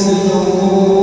لتسلكوا